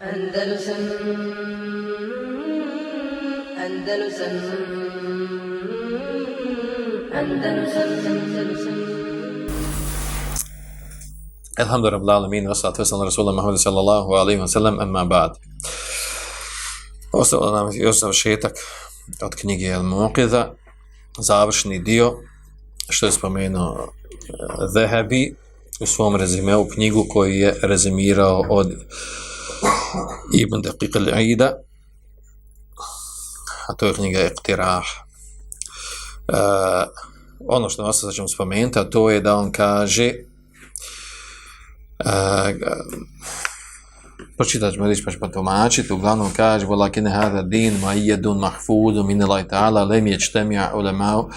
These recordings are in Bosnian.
Andalusam Andalusam Andalusam Andalusam Alhamdulillah, alamin, wa salatu wasalam rasulullah Muhammad sallallahu alayhi wa sallam, amma ba'd. Ostalo nam još završetak od knjige El Muqiza, završni dio, što je spomenuo e, Zehebi u svom rezimeu knjigu koji je rezimirao od Ibn Daqiq al-Aida, a to je Iqtirah. Uh, ono što vas sad ćemo spomenuti, a to je da on kaže pročitat ćemo reći pa ćemo tumačiti, uglavnom kaže وَلَكِنَ هَذَا دِينُ مَعِيَدٌ مَحْفُودٌ مِنَ اللَّهِ تَعَالَ لَمْ يَجْتَمِعَ عُلَمَاءُ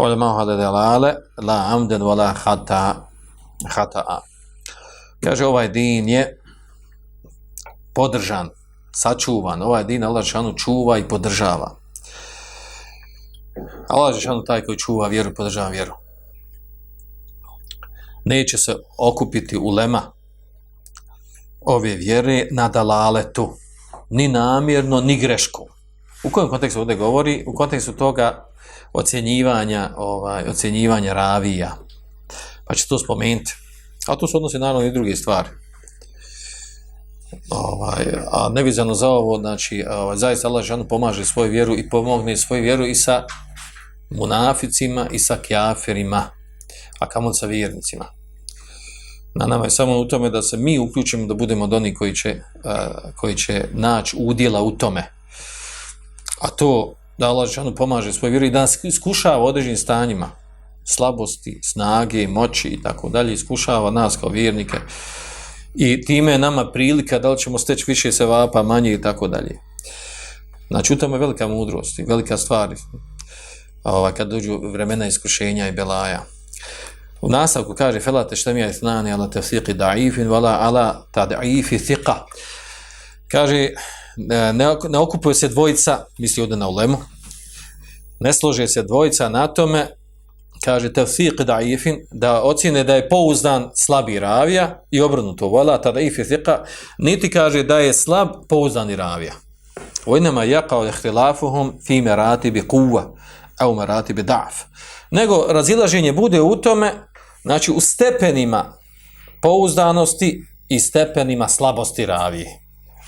عُلَمَاءُ هَذَا دَلَالَ لَا عَمْدًا وَلَا خَطَأَ kaže ovaj din je podržan, sačuvan, ovaj din Allah Žešanu čuva i podržava. Allah Žešanu taj koji čuva vjeru, podržava vjeru neće se okupiti ulema ove vjere na dalaletu, ni namjerno, ni grešku. U kojem kontekstu ovdje govori? U kontekstu toga ocjenjivanja, ovaj, ocjenjivanja ravija. Pa će to spomenuti. A to se odnosi naravno i druge stvari. Ovaj, a nevizano za ovo, znači, ovaj, zaista Allah žanu pomaže svoju vjeru i pomogne svoju vjeru i sa munaficima i sa kjaferima, a kamo sa vjernicima. Na nama je samo u tome da se mi uključimo da budemo od onih koji će, uh, koji će naći udjela u tome. A to da Allah žanu pomaže svoj vjeru i da nas iskušava određenim stanjima slabosti, snage, moći i tako dalje, iskušava nas kao vjernike i time je nama prilika da li ćemo steći više sevapa, manje i tako dalje. Znači, u tome je velika mudrost i velika stvar ova, kad dođu vremena iskušenja i belaja. U nastavku kaže felate šta mi je thnani ala tefsiqi da'ifin vala ala ta da'ifi thiqa. Kaže, ne, ne okupuje se dvojica, misli ovdje na ulemu, ne slože se dvojica na tome, kaže tefsiqi da'ifin, da ocjene da je pouzdan slabi ravija i obrnuto, vala ta da'ifi thiqa, niti kaže da je slab pouzdani ravija. Vojnama jaqao ihtilafuhum fi merati bi kuva, au merati bi. Nego razilaženje bude u tome znači u stepenima pouzdanosti i stepenima slabosti ravije.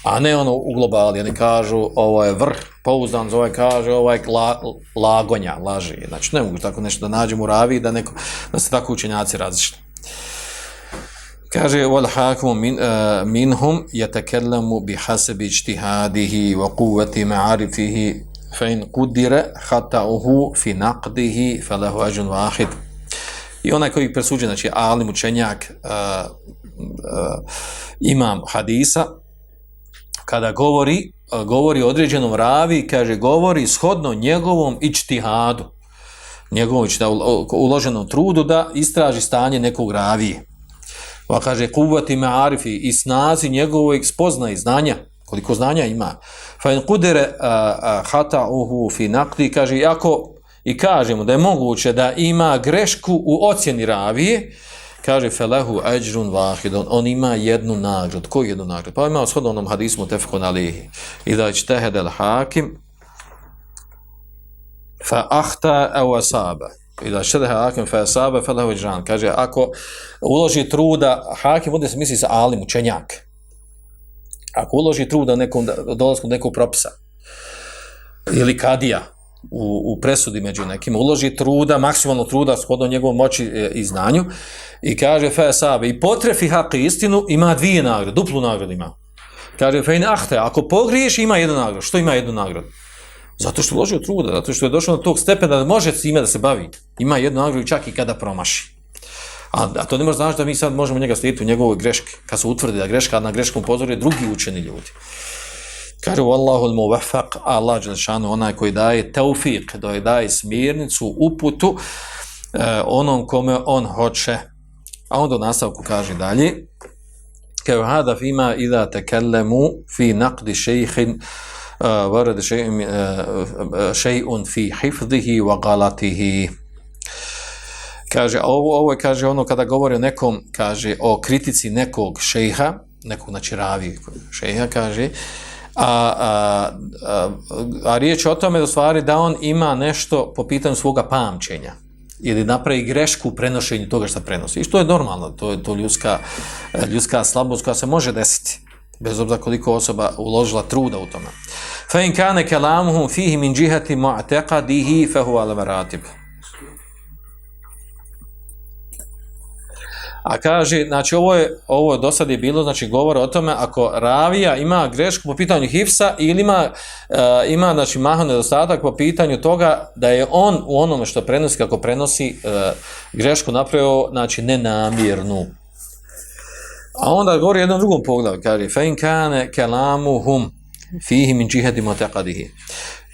A ne ono u globali, oni kažu ovo je vrh pouzdan, ovaj kaže ovo je la, lagonja, laži. Znači ne mogu tako nešto da nađem u ravi da, neko, da se tako učenjaci različite. Kaže wal hakmu min uh, minhum yatakallamu bi hasabi ijtihadihi wa quwwati ma'arifihi fa in qudira khata'uhu fi naqdihi falahu ajrun wahid. I onaj koji presuđe, znači alim učenjak, uh, uh, imam hadisa, kada govori, govori određenom ravi, kaže, govori shodno njegovom ičtihadu, njegovom ičtihadu, uloženom trudu da istraži stanje nekog ravije. Pa kaže, kuvati me arifi i snazi njegovog spozna i znanja, koliko znanja ima. Fa in kudere uh, hata uhu fi nakli, kaže, ako i kažemo da je moguće da ima grešku u ocjeni ravije, kaže felehu ajrun wahidun on ima jednu nagradu. Koju jednu nagradu? Pa ima shodno onom hadismu tefkon alihi. I da će al hakim fa ahta aw asaba. I da će hakim fa asaba felehu ajran. Kaže, ako uloži truda, hakim ovdje se misli sa alim, učenjak. Ako uloži truda nekom, dolaskom nekog propisa, ili kadija, u, u presudi među nekim, uloži truda, maksimalno truda shodno njegovom moći e, i znanju i kaže fe sabe, i potrefi hak istinu, ima dvije nagrade, duplu nagradu ima. Kaže fe in ahte, ako pogriješ, ima jednu nagradu. Što ima jednu nagradu? Zato što uložio truda, zato što je došao na tog stepena da može s ime da se bavi. Ima jednu nagradu čak i kada promaši. A, a to ne može znači da mi sad možemo njega slijediti u njegovoj greški, kad se utvrdi da greška na greškom pozoru je drugi učeni ljudi. Kaže Allahu al-muwaffaq, Allah dželešanu onaj koji daje tawfiq, da daje smjernicu, uputu eh, onom kome on hoće. A onda u nastavku kaže dalje: "Kao hada fima idha takallamu fi naqd shaykhin uh, e, warad shay'un e, uh, shay'un fi hifzihi wa qalatihi. Kaže ovo ovo je kaže ono kada govori o nekom kaže o kritici nekog šejha nekog, znači ravi šeha, kaže, a, a, a, a riječ o tome da stvari da on ima nešto po pitanju svoga pamćenja ili napravi grešku u prenošenju toga što prenosi. I što je normalno, to je to ljudska, ljudska slabost koja se može desiti bez obzira koliko osoba uložila truda u tome. Fa in kana kalamuhum fihi min jihati mu'taqadihi fa huwa al-maratib. A kaže, znači ovo je ovo do sad je bilo, znači govor o tome ako ravija ima grešku po pitanju hifsa ili ima e, ima znači mahan nedostatak po pitanju toga da je on u onome što prenosi kako prenosi e, grešku napravio znači nenamjernu. A onda govori jednom drugom pogledu, kaže fein kane kana fihi min jihadi mu'taqadihi.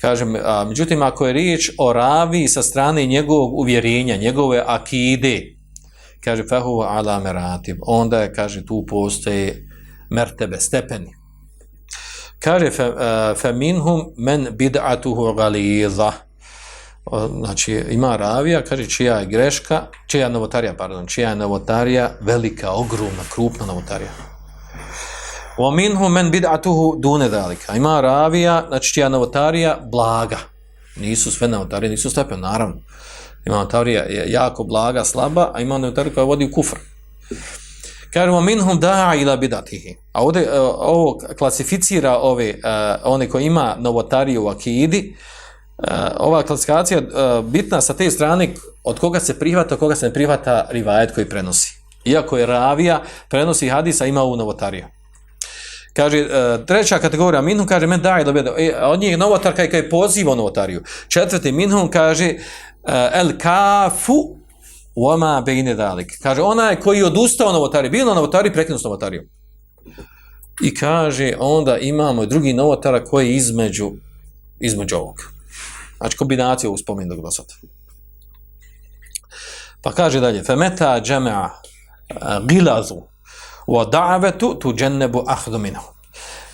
Kažem, a, međutim, ako je riječ o ravi sa strane njegovog uvjerenja, njegove akide, kaže fahu ala meratib onda je kaže tu postoje mertebe stepeni. Kaže fa, uh, fa minhum men bid'atuhu ghaliza. Znači ima ravija kaže čija je greška čija je novotarija pardon čija je novotarija velika ogromna krupna novotarija. Wa minhum men bid'atuhu dune zalika ima ravija znači čija je novotarija blaga. Nisu sve novotarije nisu stepeni naravno. Imam Tavrija je jako blaga, slaba, a Imam teorija koja vodi u kufr. Kažemo, minhum da'a ila bidatihi. A ovdje uh, ovo klasificira ove, uh, one koji ima novotariju u akidi, uh, ova klasifikacija uh, bitna sa te strane od koga se prihvata, od koga se ne prihvata rivajet koji prenosi. Iako je ravija, prenosi hadisa, ima ovu novotariju. Kaže, treća kategorija minhum, kaže, men da ila E, Od njih novotar kaj, kaj poziva novotariju. Četvrti minhum, kaže, Eh, el kafu wama bejne dalik. Kaže, onaj koji je odustao novotari, bio na novotari, prekinuo s novotarijom. I kaže, onda imamo drugi novotara koji je između, između ovog. Znači, kombinacija ovog spomenog do sada. Pa kaže dalje, femeta džemea eh, gilazu wa da'avetu tu džennebu ahdu.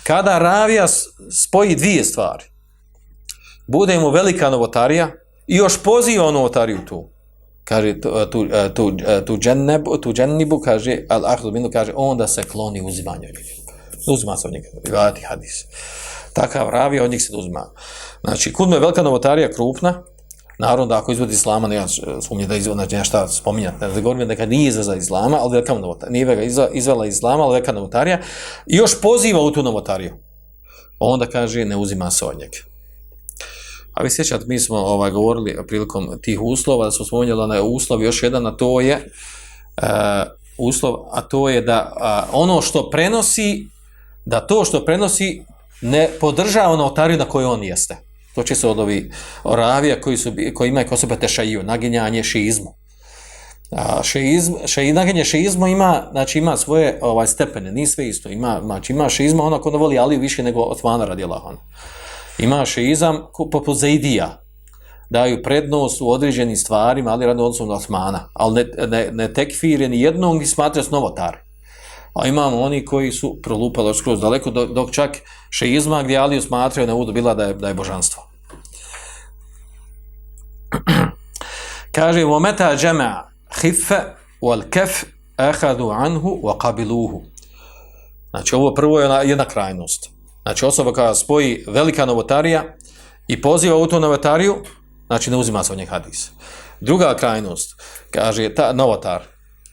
Kada ravija spoji dvije stvari, bude mu velika novotarija, I još poziva onu otariju tu. Kaže, tu, e, tu, e, tu, e, tu, džennebu, tu džennibu, kaže, al ahdu minu, kaže, onda se kloni uzimanju od. Uzima se od njega, rivati hadis. Takav ravi, od njih se uzima. Znači, kudno je velika novotarija krupna, naravno da ako izvodi islama, ne sumnje da izvodi, znači nešta spominjati, ne da govorim da nije izveza islama, ali velika novotarija, nije ga izvela islama, ali velika novotarija, i još poziva u tu novotariju. Onda kaže, ne uzima se od njega. A vi sjećate, mi smo ovaj, govorili prilikom tih uslova, da smo spomenjali onaj uslov, još jedan, a to je uh, uslov, a to je da uh, ono što prenosi, da to što prenosi ne podržava ono otariju na kojoj on jeste. To će se od ovi oravija koji, su, koji imaju ko sebe tešaju, naginjanje šizmu. A šeizm, še, naginje šeizmu ima, znači ima svoje ovaj stepene, nije sve isto. Ima, znači ima šeizma ono ko ne voli Aliju više nego Osmana radi Allahona ima šeizam poput Zaidija, daju prednost u određenim stvarima, ali radno odnosom na Osmana, ali ne, ne, ne tekfire ni jednog ni smatra novotari. A imamo oni koji su prolupali skroz daleko, dok čak šeizma gdje Aliju smatraju na uvodu bila da je, da je božanstvo. Kaže, vometa džema hife wal kef ehadu anhu wa qabiluhu. Znači, ovo prvo je jedna krajnost. Znači osoba koja spoji velika novotarija i poziva u tu novotariju, znači ne uzima se od njeg hadis. Druga krajnost, kaže ta novotar,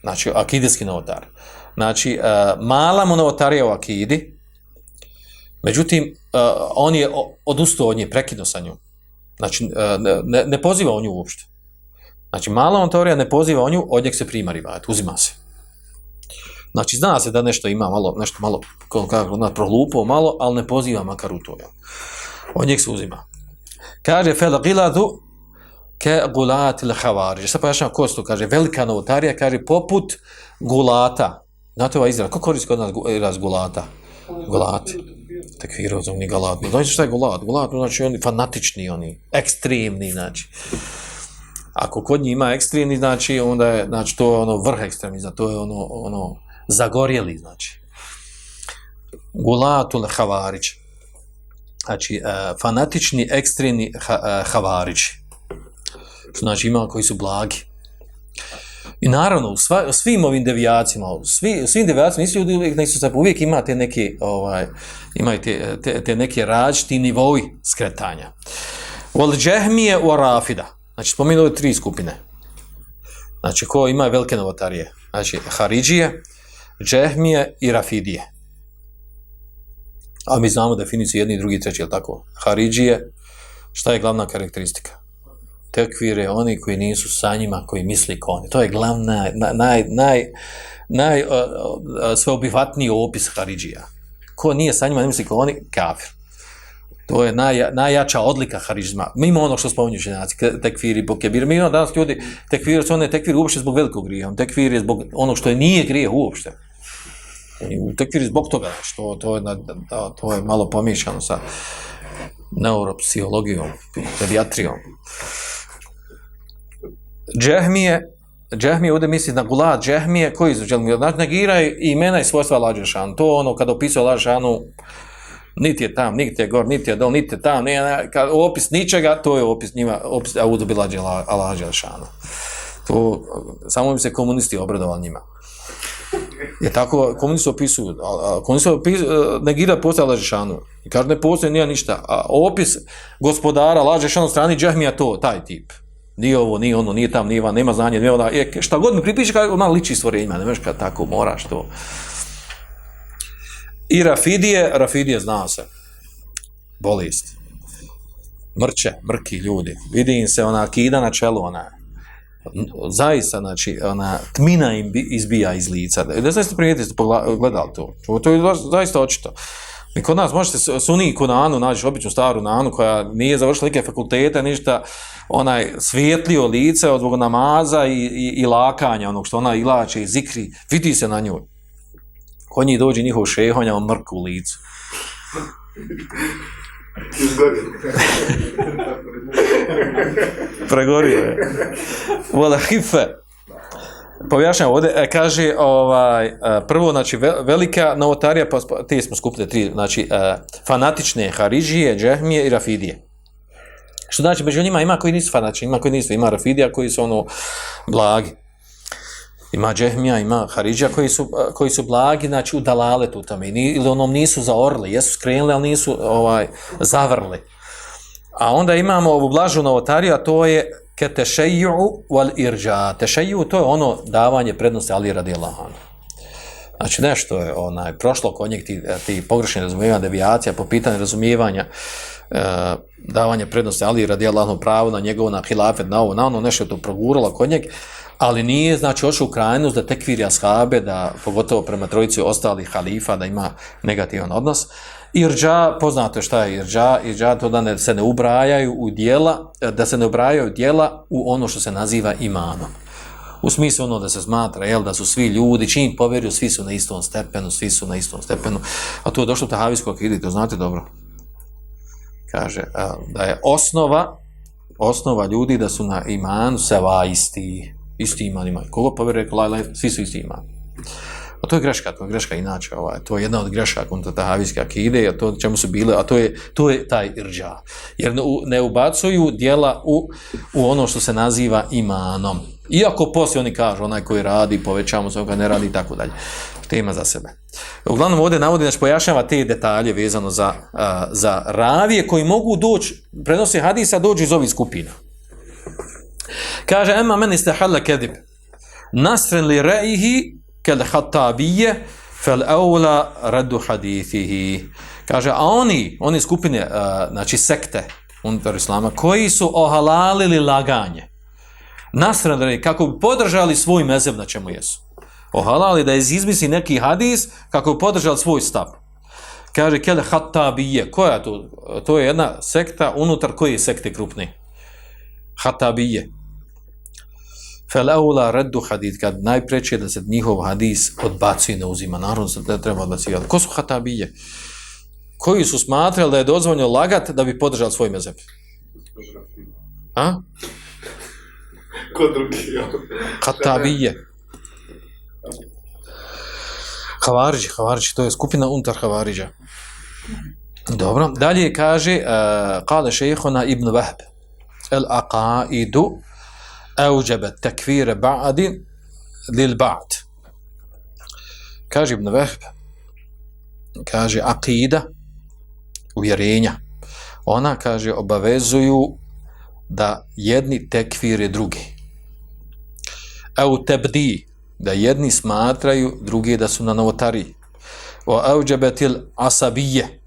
znači akidijski novotar, znači uh, mala mu novotarija u akidi, međutim uh, on je odustao od nje, prekidno sa njom. Znači uh, ne, ne poziva o nju uopšte. Znači mala novotarija ne poziva o nju, od njeg se prima rivat, uzima se. Znači, zna se da nešto ima malo, nešto malo, kako zna, prohlupo malo, ali ne poziva makar u to. Ja. Od njeg se uzima. Kaže, fel giladu ke gulati le havari. Sada pojašnjam ko kaže, velika novotarija, kaže, poput gulata. Znate ovaj izraz, kako koristi kod nas izraz gulata? Gulat. Tekvir, ozum, galat. Znači, šta je gulat? Gulat, znači, oni fanatični, oni, ekstremni, znači ako kod njih ima ekstremni, znači onda je, znači to je ono vrh ekstremizma, to je ono, ono zagorjeli, znači. Gulatul Havarić. Znači, uh, fanatični, ekstremni ha, uh, Havarić. Znači, ima koji su blagi. I naravno, u, sva, u svim ovim devijacijama, u, svi, svim devijacijama, nisu ljudi uvijek, nisu se, uvijek imate neke, ovaj, imaju te, te, te neke različiti nivoji skretanja. Vol džehmije u rafida. Znači, spominu tri skupine. Znači, ko ima velike novotarije. Znači, Haridžije, džehmije i rafidije. A mi znamo definiciju jedni, drugi, treći, je tako? Haridžije, šta je glavna karakteristika? tekvire, oni koji nisu sa njima, koji misli kao oni. To je glavna, naj, naj, naj, naj uh, sveobivatniji opis Haridžija. Ko nije sa njima, ne misli kao oni, kafir. To je naj, najjača odlika haridžizma. Mimo ono što spominju ženaci, tekviri, bokebir. Mi imamo danas ljudi, tekviri su one tekviri uopšte zbog velikog grija. Tekviri je zbog ono što je nije grije uopšte. Tekviri zbog toga, što to je, to je malo pomiješano sa neuropsihologijom, pediatrijom. Džehmije, Džehmije ovdje misli na gulad Džehmije, koji su Džehmije? Znači, negira imena i svojstva Allah To ono, kada opisuje Allah niti je tam, niti je gor, niti je dol, niti je tam, nije, kad opis ničega, to je opis njima, opis Audu Bila Allah To, samo bi se komunisti obradovali njima. Je tako, komunisti opisuju, komunisti opisuju, e, negira postoje Allah I kaže, ne postoje, nije ništa. A opis gospodara Allah strani Džahmija to, taj tip. Nije ovo, nije ono, nije tam, nije van, nema znanje, nije ona, je, šta god mi pripiše, kao ona liči stvorenjima, ne možeš kad tako moraš to. I Rafidije, Rafidije zna se, bolest, mrče, mrki ljudi, vidi im se ona kida na čelu, ona, zaista, znači, ona tmina im izbija iz lica. Ne znam ste primijetili, ste pogledali to. To je zaista očito. I kod nas možete suni kod Anu naći običnu staru Nanu koja nije završila neke fakultete, ništa, onaj svijetlio lice od zbog namaza i, i, i lakanja, onog što ona ilače i zikri, vidi se na njoj. Kod njih dođe njihov šehonja, on mrk u licu. Pregorio je. Vola hife pojašnjava ovdje, e, kaže, ovaj, e, prvo, znači, velika novotarija, pa te smo skupili tri, znači, e, fanatične Haridžije, Džehmije i Rafidije. Što znači, među njima ima koji nisu fanatični, ima koji nisu, ima Rafidija koji su ono blagi. Ima Džehmija, ima Haridžija koji su, koji su blagi, znači, u dalaletu tome, ili onom nisu zaorli, jesu skrenuli, ali nisu ovaj, zavrli. A onda imamo ovu blažu novotariju, a to je ke tešeju wal irđa. Tešeju to je ono davanje prednosti Ali radi Allahanu. Znači nešto je onaj, prošlo kod njeg ti, ti pogrešni razumijevanja, devijacija po pitanju razumijevanja e, davanje prednosti Ali radi Allahanu pravu na njegovu, na hilafet, na ovo, na ono, nešto je to proguralo kod njeg, ali nije, znači, ošao u krajnost da tekviri ashabe, da pogotovo prema trojici ostalih halifa, da ima negativan odnos, Irđa, poznato šta je irđa, irđa to da ne, se ne ubrajaju u dijela, da se ne ubrajaju dijela u ono što se naziva imanom. U smislu ono da se smatra, jel, da su svi ljudi, čim poveruju, svi su na istom stepenu, svi su na istom stepenu. A to je došlo u Tahavijskog akidi, to znate dobro. Kaže, da je osnova, osnova ljudi da su na imanu seva isti, isti iman imaju. Kogo poveruje, pa svi su isti imani. A to je greška, to je greška inače, ovaj, to je jedna od grešaka kontra tahavijske akide, a to čemu su bile, a to je, to je taj irđa. Jer ne, ne ubacuju dijela u, u ono što se naziva imanom. Iako poslije oni kažu, onaj koji radi, povećamo se, ne radi i tako dalje. Tema za sebe. Uglavnom ovdje navodi, znači pojašnjava te detalje vezano za, a, za ravije koji mogu doći, prenosi hadisa, dođu iz ovih skupina. Kaže, ema meni ste hadle kedib. Nasren li reihi kel hatabije fel eula radu hadithihi. Kaže, a oni, oni skupine, uh, znači sekte unutar islama, koji su ohalalili laganje, nasredali kako bi podržali svoj mezeb na čemu jesu. Ohalali da izmisli neki hadis kako bi podržali svoj stav. Kaže, kel hatabije, koja to? To je jedna sekta unutar koje sekte krupne. Hatabije felaula reddu hadid, kad najpreće da se njihov hadis odbacuje, ne uzima, naravno se ne treba odbacivati. Ko su hatabije? Koji su smatrali da je dozvoljno lagat da bi podržali svoj mezeb? A? Ko drugi? Hatabije. Havariđi, Havariđi, to je skupina unutar Havariđa. Dobro, dalje kaže, uh, kale šehona ibn Vahb, el aqaidu, auđebe tekvire ba'adi lil ba'd. Kaže Ibn Vahb, kaže akida, uvjerenja. Ona, kaže, obavezuju da jedni tekvire drugi. Au tebdi, da jedni smatraju drugi da su na novotariji. O auđebetil asabije,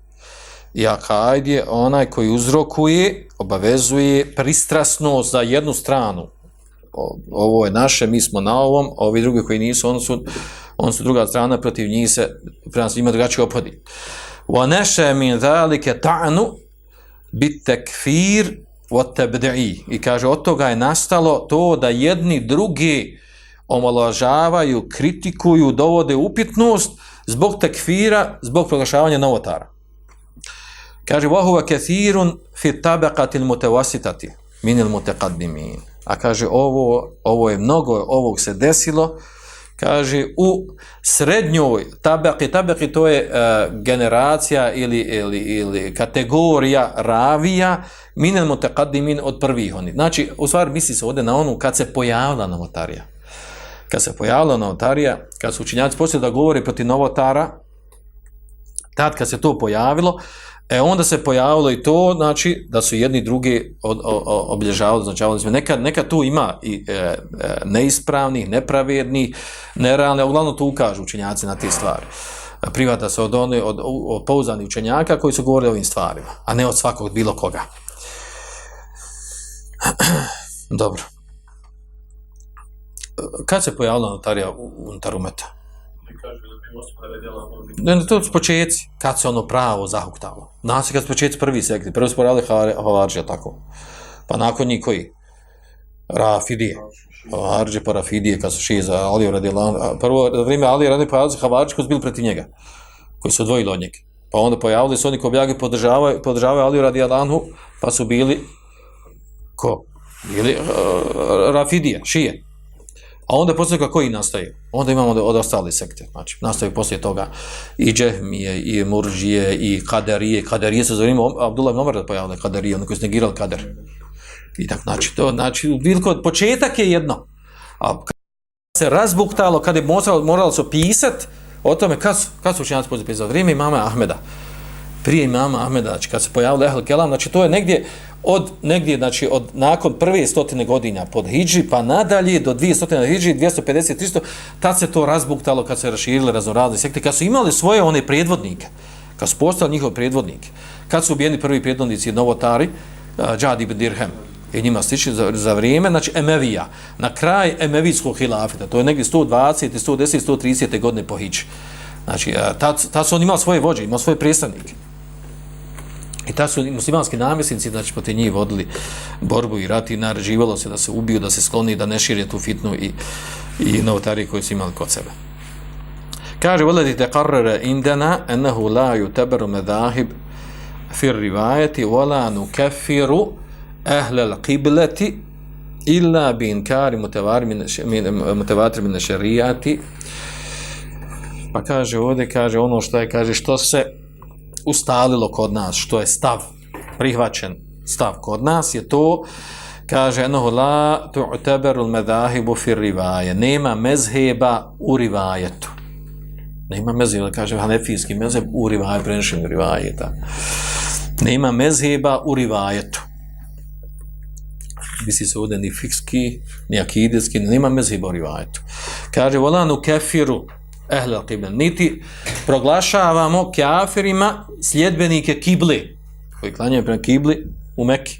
I akajd je onaj koji uzrokuje, obavezuje pristrasnost za jednu stranu, O, ovo je naše, mi smo na ovom, ovi drugi koji nisu, on su, on su druga strana, protiv njih se, prema se ima drugačiji opodi. Wa neše min zalike ta'nu bit tekfir wa tabdi'i. I kaže, od toga je nastalo to da jedni drugi omaložavaju, kritikuju, dovode upitnost zbog tekfira, zbog proglašavanja novotara. Kaže, وَهُوَ كَثِيرٌ فِي تَبَقَةِ الْمُتَوَسِتَةِ مِنِ الْمُتَقَدِّمِينَ A kaže, ovo, ovo je mnogo, ovog se desilo, kaže, u srednjoj tabaki, tabaki to je uh, generacija ili, ili, ili kategorija ravija minel mutaqaddimin od prvih oni. Znači, u stvari misli se ovdje na onu kad se pojavila novotarija. Kad se pojavila novotarija, kad su učinjaci počeli da govore protiv novotara, tad kad se to pojavilo, E onda se pojavilo i to, znači, da su jedni drugi od, od, od, obilježavali, znači, nekad, nekad tu ima i e, e, neispravnih, nepravednih, nerealne, uglavnom tu ukažu učenjaci na te stvari. E, privata se od, one, od, od pouzanih učenjaka koji su govorili o ovim stvarima, a ne od svakog bilo koga. Dobro. E, kad se pojavila notarija unutar umeta? Ne, ne, to su početci, kad se ono pravo zahuktalo. Nas je kad su početci prvi sekti, prvi su porali Havarđa, tako. Pa nakon njih koji? Rafidije. Havarđe pa Rafidije, kad su šije za Aliju radi Prvo, vrijeme Aliju radi pa Havarđe koji su bili protiv njega, koji su odvojili od njega. Pa onda pojavili su oni koji objavljaju podržavaju, podržavaju Aliju radi Alanhu, pa su bili ko? Bili uh, Rafidije, šije. A onda poslije toga koji nastaje? Onda imamo od ostali sekte. Znači, nastaje poslije toga i džehmije, i murđije, i kaderije. Kaderije se zovemo, Abdullah ibn da pojavile kaderije, oni koji su negirali kader. I tako, znači, to, znači, biliko, početak je jedno. A kad se razbuktalo, kad je moralo, moralo se pisat o tome, kad su, kad su učinjaci pozdje pisali? Vrijeme imama Ahmeda. Prije imama Ahmeda, znači, kad se pojavilo Ehl Kelam, znači, to je negdje, od negdje, znači od nakon prve stotine godina pod Hidži, pa nadalje do dvije stotine Hidži, 250, 300, tad se to razbuktalo kad se raširile raznorazne sekte, kad su imali svoje one predvodnike, kad su postali njihove predvodnike, kad su ubijeni prvi predvodnici Novotari, uh, Džad ibn Dirhem, i njima stiči za, za vrijeme, znači Emevija, na kraj Emevijskog hilafita, to je negdje 120, 110, 130. godine po Hidži. Znači, tad, tad su oni imali svoje vođe, imali svoje predstavnike. I ta su muslimanski namjesnici, znači, poti njih vodili borbu i rat i naređivalo se da se ubiju, da se skloni, da ne širje tu fitnu i, i novotarije koje su imali kod sebe. Kaže, voledi te karrere indena, enahu la ju teberu medahib fir rivajeti, vola nu kefiru ehle l'qibleti illa bi inkari mutevatir mine šerijati. Pa kaže ovdje, kaže ono što je, kaže što se ustalilo kod nas, što je stav, prihvaćen stav kod nas, je to, kaže, enohu la tu'teberul medahibu fir rivaje, nema mezheba u rivajetu. Nema mezheba, kaže, hanefijski mezheb u rivaje, prenešen rivajeta. Nema mezheba u rivajetu. Misli se ovdje ni fikski, ni akidijski, nema mezheba u rivajetu. Kaže, volanu kefiru, ehle kible. Niti proglašavamo kafirima sljedbenike kibli, koji klanjaju prema kibli u Mekki.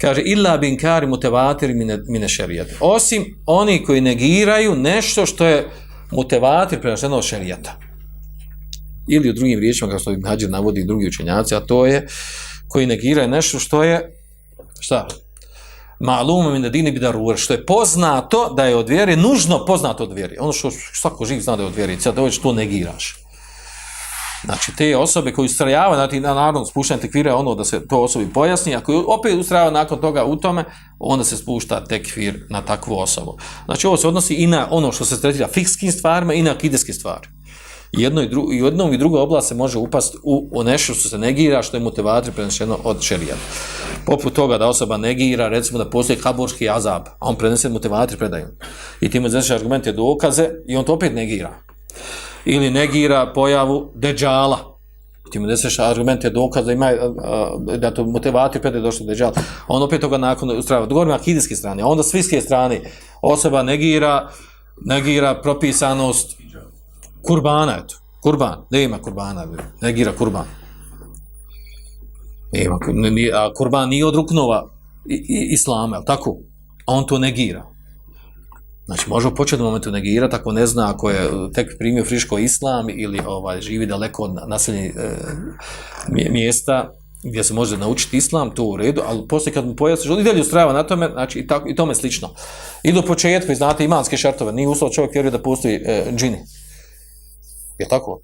Kaže, illa bin kari mutevatiri mine, mine šerijata. Osim oni koji negiraju nešto što je mutevatir prema šerijata šerijata. Ili u drugim riječima, kao što Ibn Hađir navodi drugi učenjaci, a to je koji negiraju nešto što je, šta? Ma'lumom in dini bi darur, što je poznato da je od vjere, nužno poznato od vjere. Ono što svako živ zna da je od vjere, sad dođeš to negiraš. Znači, te osobe koji ustrajavaju, znači, na naravno, spuštanje tekvira ono da se to osobi pojasni, ako opet ustrajava nakon toga u tome, onda se spušta tekvir na takvu osobu. Znači, ovo se odnosi i na ono što se tretira fikskim stvarima i na akideske stvari. Jedno i, dru, i jednom i drugoj oblast se može upast u, u nešto što se negira, što je motivator prenešeno od šerijata. Poput toga da osoba negira, recimo da postoji kaburski azab, a on prenese motivator predaju. I tim znači argumente dokaze i on to opet negira. Ili negira pojavu deđala. Ti mu izneseš argumente dokaze, ima, a, da to motivator predaju došlo deđala. On opet toga nakon ustrava. Govorimo akidijske strane, a onda s viske strane osoba negira, negira propisanost kurbana, eto. Kurban, ne ima kurbana, negira kurban. Nema, ni- a kurban nije od ruknova i, islama, je tako? A on to negira. Znači, može u početnom momentu negirati ako ne zna, ako je tek primio friško islam ili ovaj živi daleko od naseljenih e, mjesta gdje se može naučiti islam, to u redu, ali poslije kad mu pojasniš, on i dalje ustrajava na tome, znači i, tako, i tome slično. I do početka, znate, imanske šartove, nije uslov čovjek vjeruje da postoji e, džini. Je tako?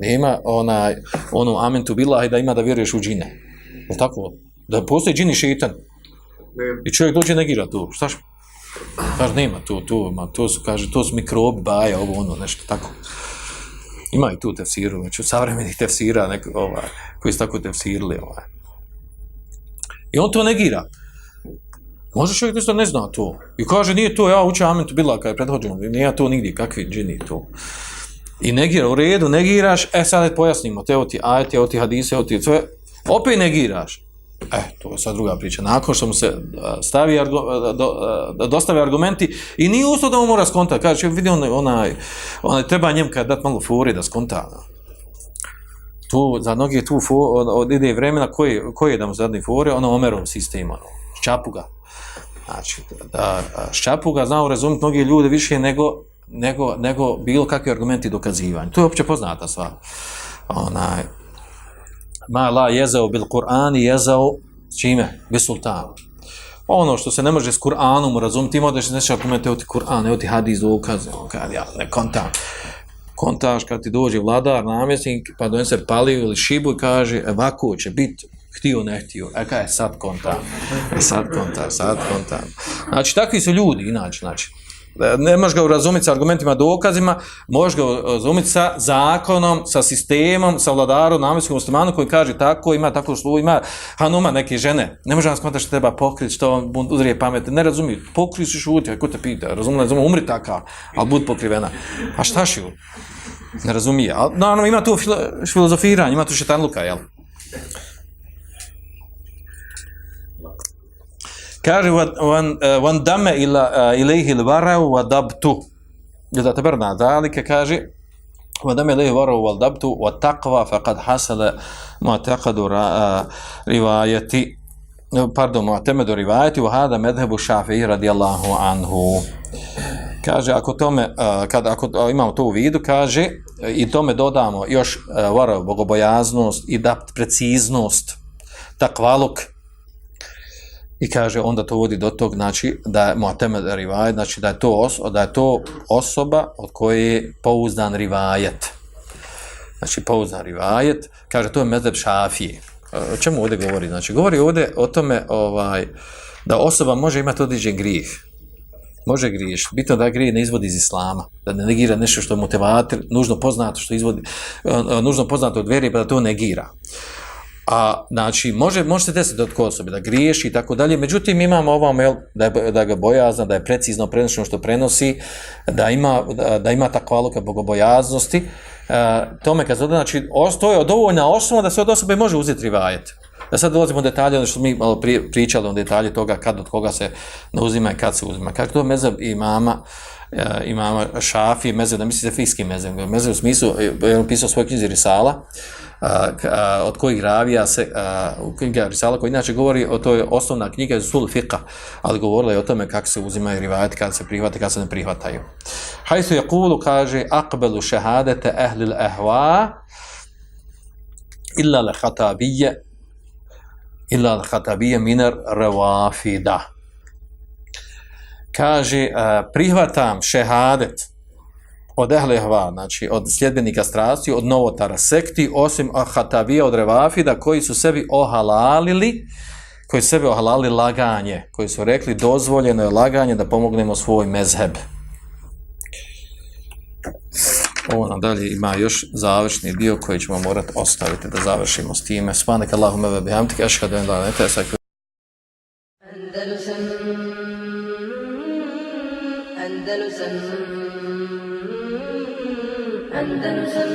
Nema onaj, ono amen tu bila da ima da vjeruješ u džine. Je tako? Da postoji džini šeitan. Ne, I čovjek dođe negira tu. Šta š? Kaže, nema tu, tu, ma, to su, kaže, to su mikrobi, baja, ovo, ono, nešto tako. Ima i tu tefsiru, znači, savremenih tefsira, neko, ovaj, koji su tako tefsirili, ovaj. I on to negira. Može čovjek isto ne zna to. I kaže, nije to, ja učem amen tu bila kada je prethođeno, nije ja to nigdje, kakvi džini to. I negira, u redu, negiraš, e sad da pojasnimo, te oti ajeti, evo ti hadise, evo ti sve, opet negiraš. E, to je sad druga priča. Nakon što mu se stavi argu, do, dostave argumenti i nije usto da mu mora skonta. Kaže, vidi onaj, onaj, onaj treba njem kad dat malo furi da skonta. Tu, za mnogi tu fu, od, od ide vremena koji, koji je da mu zadnji fure, ono Omerov sistem, ono, ščapuga. Znači, da, ščapuga znao razumjeti mnogi ljudi više nego, nego, nego bilo kakvi argumenti dokazivanja. To je opće poznata stvar. Onaj, ma la jezao bil Kur'an i jezao čime? Bi sultan. Ono što se ne može s Kur'anom razumjeti, da se neće argumente, evo ti Kur'an, evo ti hadis dokaze, on kad ja ne kontam. Kontaš kad ti dođe vladar, namjesnik, pa donese paliju ili šibu i kaže, ovako će biti, htio, ne htio. E kaj, sad kontam, sad kontam, sad kontam. Znači, takvi su ljudi, inače, znači. E, ne možeš ga razumjeti sa argumentima, dokazima, možeš ga razumjeti sa zakonom, sa sistemom, sa vladarom, namjenskom muslimanom koji kaže tako, ima tako što ima hanuma neke žene. Ne može vam smatrati što treba pokriti, što on uzrije pamet. Ne razumije, pokri si šuti, ako te pita, razumije, razumije, umri taka, ali bud pokrivena. A šta šiju? Ne razumije. Ali, naravno, ima tu filo- filozofiranje, ima tu šetanluka, jel? Kaže van dame dama ila ilayhi lvarau wa dabtu idha tabarna dhalika kaže wa eh, dame eh, ilayhi wara wa dabtu wa taqwa faqad hasala mu'taqadu eh, riwayati. Pardon mu'tamadu riwayati wa hada madhhabu shafi'i radijallahu anhu. Kaže ako tome kad ako imamo to u vidu kaže i tome dodamo još vara bogobojaznost i da preciznost takvaluk I kaže onda to vodi do tog znači da je mu'tamed rivajet, znači da je to os, da je to osoba od koje je pouzdan rivajet. Znači pouzdan rivajet, kaže to je mezheb Šafije. E, o čemu ovdje govori? Znači govori ovdje o tome ovaj da osoba može imati određen grijeh. Može griješ. Bitno da grije ne izvodi iz islama, da ne negira nešto što je motivator, nužno poznato što izvodi, e, e, nužno poznato od vjeri, pa da to negira. A, znači, može, može se desiti od osobe da griješi i tako dalje, međutim imamo ovo jel, da, je, da ga bojazna, da je precizno prenošeno što prenosi, da ima, da, da ima takva aloka bogobojaznosti, e, tome kad zove, znači, os, to je dovoljna osnova da se od osobe može uzeti rivajet. Da sad dolazimo u detalje, ono što mi malo pri, pričali o detalje toga kad od koga se ne uzima i kad se uzima. Kako to mezab imama, e, imama Šafi, mezab, da mislite fiski mezab, mezab u smislu, je on pisao svoj knjizi Risala, a, a, od kojih ravija se, a, u knjiga Risala koji inače govori o toj osnovna knjiga Sul Fiqa, ali govorila je o tome kako se uzimaju rivajati, kada se prihvate, kada se ne prihvataju. Hajsu je kulu, kaže, akbelu šehadete ehlil ehva, illa le hatabije, illa le hatabije miner revafida. Kaže, a, prihvatam šehadet, od ehlehva, znači od sljedbenika strasti, od novotara sekti, osim ahatavija od revafida, koji su sebi ohalalili, koji su sebi ohalalili laganje, koji su rekli dozvoljeno je laganje da pomognemo svoj mezheb. Ovo nadalje ima još završni dio koji ćemo morati ostaviti da završimo s time. Svanek Allahumma ve bihamdika ashhadu an la ilaha illa Andalusam